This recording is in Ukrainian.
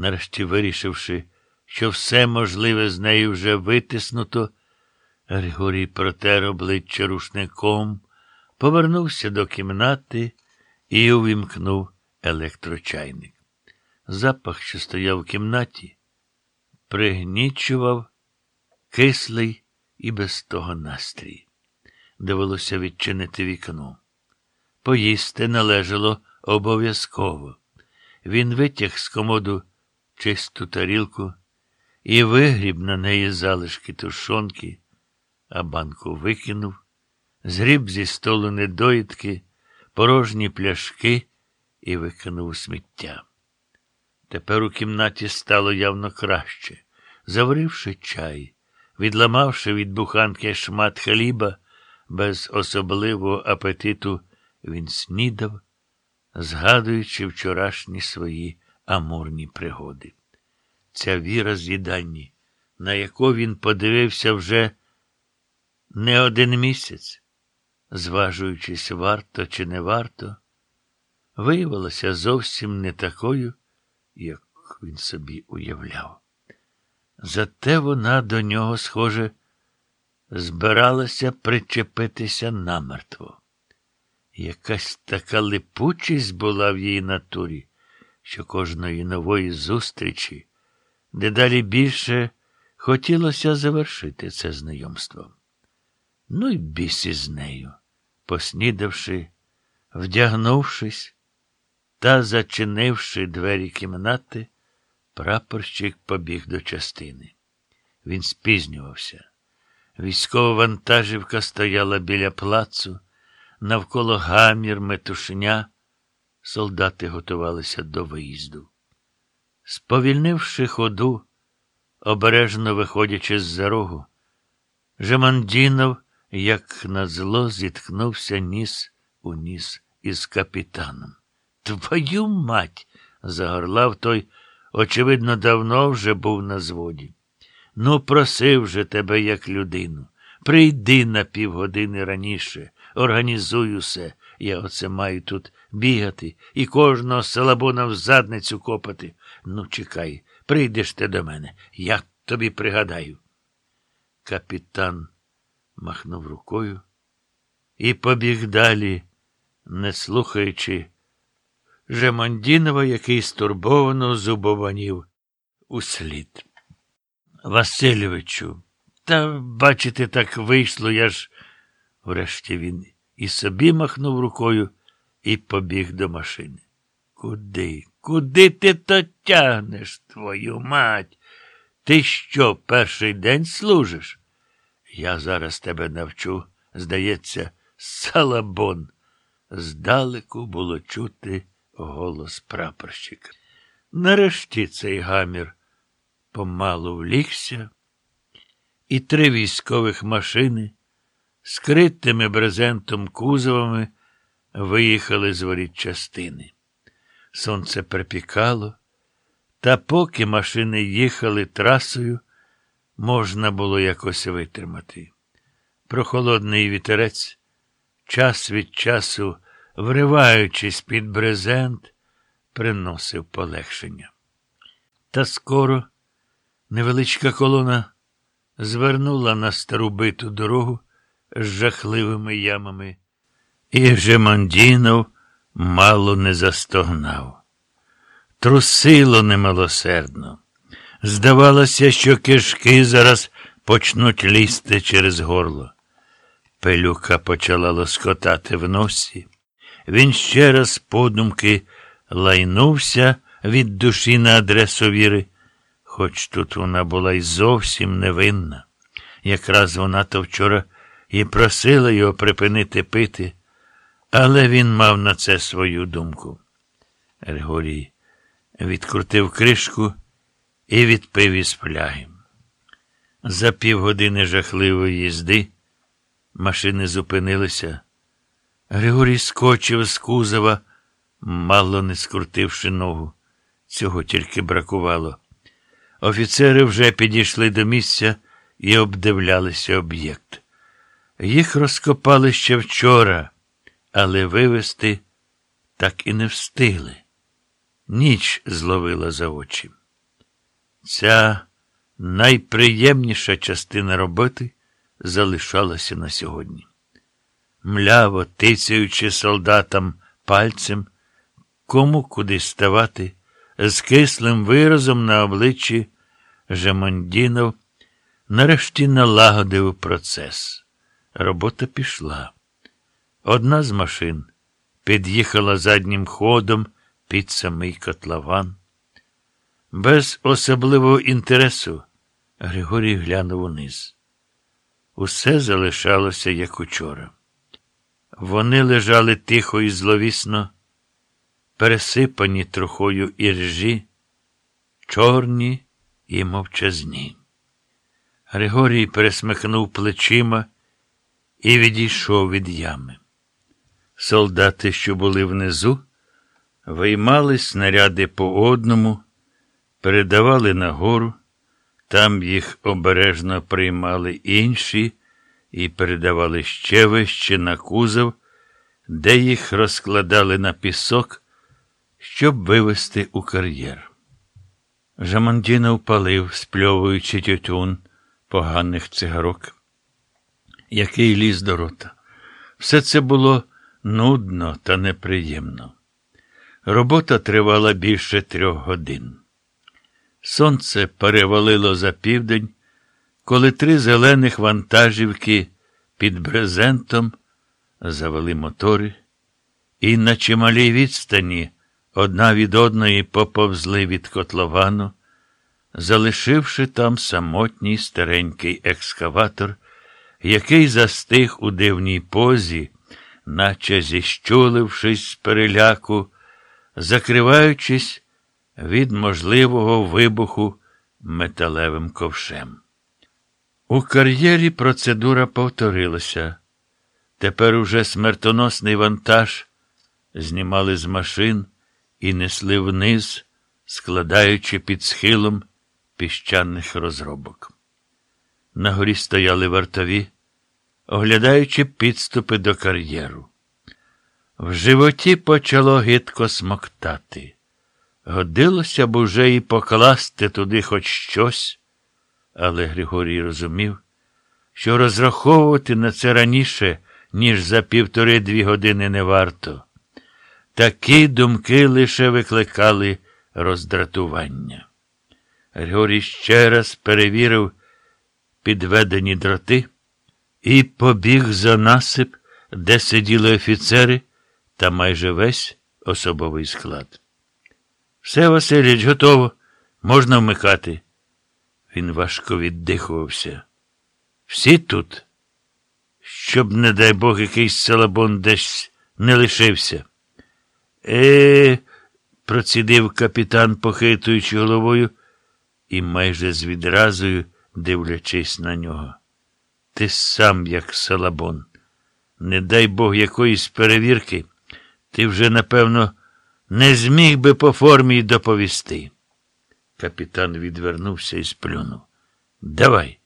Нарешті вирішивши, що все можливе з нею вже витиснуто, Григорій протер обличчя рушником, повернувся до кімнати і увімкнув електрочайник. Запах, що стояв в кімнаті, пригнічував кислий і без того настрій. Довелося відчинити вікно. Поїсти належало обов'язково. Він витяг з комоду чисту тарілку і вигріб на неї залишки тушонки, а банку викинув, згріб зі столу недоїдки, порожні пляшки і викинув у сміття. Тепер у кімнаті стало явно краще. Заваривши чай, відламавши від буханки шмат хліба, без особливого апетиту, він снідав, згадуючи вчорашні свої амурні пригоди. Ця віра з їдальні, на яку він подивився вже не один місяць, зважуючись, варто чи не варто, виявилася зовсім не такою, як він собі уявляв. Зате вона до нього, схоже, збиралася причепитися намертво. Якась така липучість була в її натурі, що кожної нової зустрічі дедалі більше хотілося завершити це знайомство. Ну й біс із нею, поснідавши, вдягнувшись та зачинивши двері кімнати, прапорщик побіг до частини. Він спізнювався. Військова вантажівка стояла біля плацу, навколо гамір, метушня. Солдати готувалися до виїзду. Сповільнивши ходу, обережно виходячи з за рогу, Жемандінов, як на зло, зіткнувся ніс у ніс із капітаном. Твою мать! загорлав той, очевидно, давно вже був на зводі. Ну, просив же тебе, як людину. Прийди на півгодини раніше, організуй усе. Я оце маю тут бігати і кожного салабона в задницю копати. Ну, чекай, прийдеш ти до мене. Я тобі пригадаю. Капітан махнув рукою і побіг далі, не слухаючи Жемандінова, який стурбовано зубованів услід. Васильовичу, та, бачите, так вийшло, я ж. Врешті він і собі махнув рукою і побіг до машини. Куди? Куди ти то тягнеш, твою мать? Ти що, перший день служиш? Я зараз тебе навчу, здається, салабон. Здалеку було чути голос прапорщика. Нарешті цей гамір помалу влігся, і три військових машини скритими брезентом кузовами виїхали з воріт частини. Сонце припікало, та поки машини їхали трасою, можна було якось витримати. Прохолодний вітерець, час від часу, вриваючись під брезент, приносив полегшення. Та скоро невеличка колона звернула на стару биту дорогу з жахливими ямами, і Жемандінов мало не застогнав. Трусило немилосердно. Здавалося, що кишки зараз почнуть лізти через горло. Пелюка почала лоскотати в носі. Він ще раз подумки лайнувся від душі на адресу віри, хоч тут вона була й зовсім невинна. Якраз вона то вчора і просила його припинити пити, але він мав на це свою думку. Григорій відкрутив кришку і відпив із фляги. За півгодини жахливої їзди машини зупинилися. Григорій скочив з кузова, мало не скрутивши ногу. Цього тільки бракувало. Офіцери вже підійшли до місця і обдивлялися об'єкт. Їх розкопали ще вчора, але вивезти так і не встигли. Ніч зловила за очі. Ця найприємніша частина роботи залишалася на сьогодні. Мляво тицяючи солдатам пальцем, кому куди ставати, з кислим виразом на обличчі Жемондінов нарешті налагодив процес. Робота пішла. Одна з машин під'їхала заднім ходом під самий котлован. Без особливого інтересу Григорій глянув униз. Усе залишалося, як учора. Вони лежали тихо і зловісно, пересипані трохою іржі, чорні і мовчазні. Григорій пересмикнув плечима і відійшов від ями. Солдати, що були внизу, виймали снаряди по одному, передавали нагору, там їх обережно приймали інші і передавали ще вище на кузов, де їх розкладали на пісок, щоб вивести у кар'єр. Жамандінов палив, спльовуючи тютюн поганих цигарок, який ліз до рота. Все це було нудно та неприємно. Робота тривала більше трьох годин. Сонце перевалило за південь, коли три зелених вантажівки під брезентом завели мотори, і на чималій відстані одна від одної поповзли від котловану, залишивши там самотній старенький екскаватор, який застиг у дивній позі, наче зіщулившись з переляку, закриваючись від можливого вибуху металевим ковшем. У кар'єрі процедура повторилася. Тепер уже смертоносний вантаж знімали з машин і несли вниз, складаючи під схилом піщаних розробок. На горі стояли вартові, оглядаючи підступи до кар'єру. В животі почало гидко смоктати. Годилося б уже і покласти туди хоч щось, але Григорій розумів, що розраховувати на це раніше, ніж за півтори-дві години не варто. Такі думки лише викликали роздратування. Григорій ще раз перевірив підведені дроти і побіг за насип, де сиділи офіцери та майже весь особовий склад. Все, Васильович, готово. Можна вмикати. Він важко віддихувався. Всі тут, щоб, не дай Бог, якийсь салабон десь не лишився. Е, процідив капітан, похитуючи головою і майже з відразою дивлячись на нього. Ти сам, як салабон. Не дай Бог якоїсь перевірки, ти вже, напевно, не зміг би по формі доповісти. Капітан відвернувся і сплюнув. Давай.